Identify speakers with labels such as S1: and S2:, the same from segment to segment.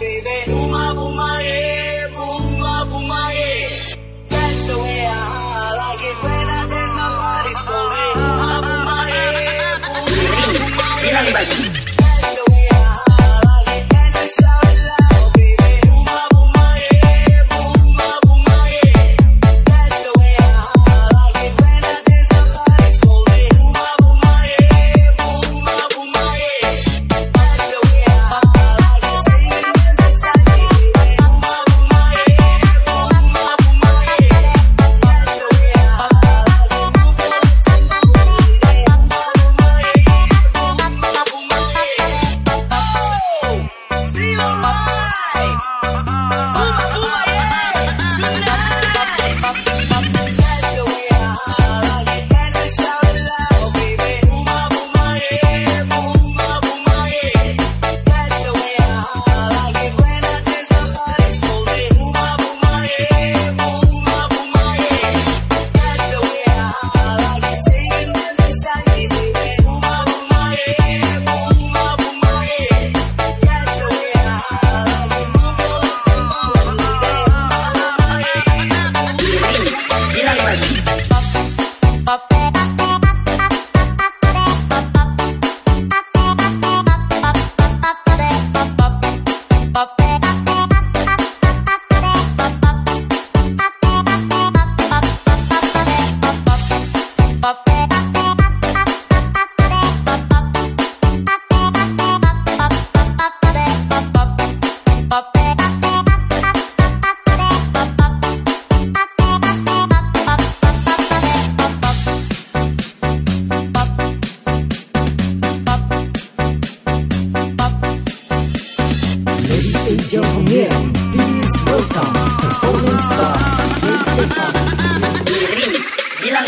S1: baby. Oh, feel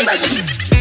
S1: like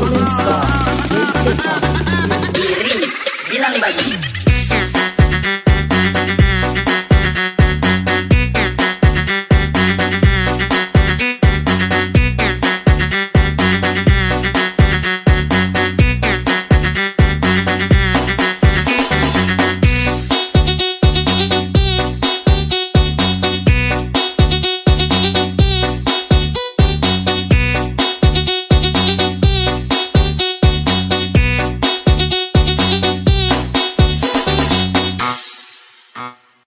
S1: Rolling Stone.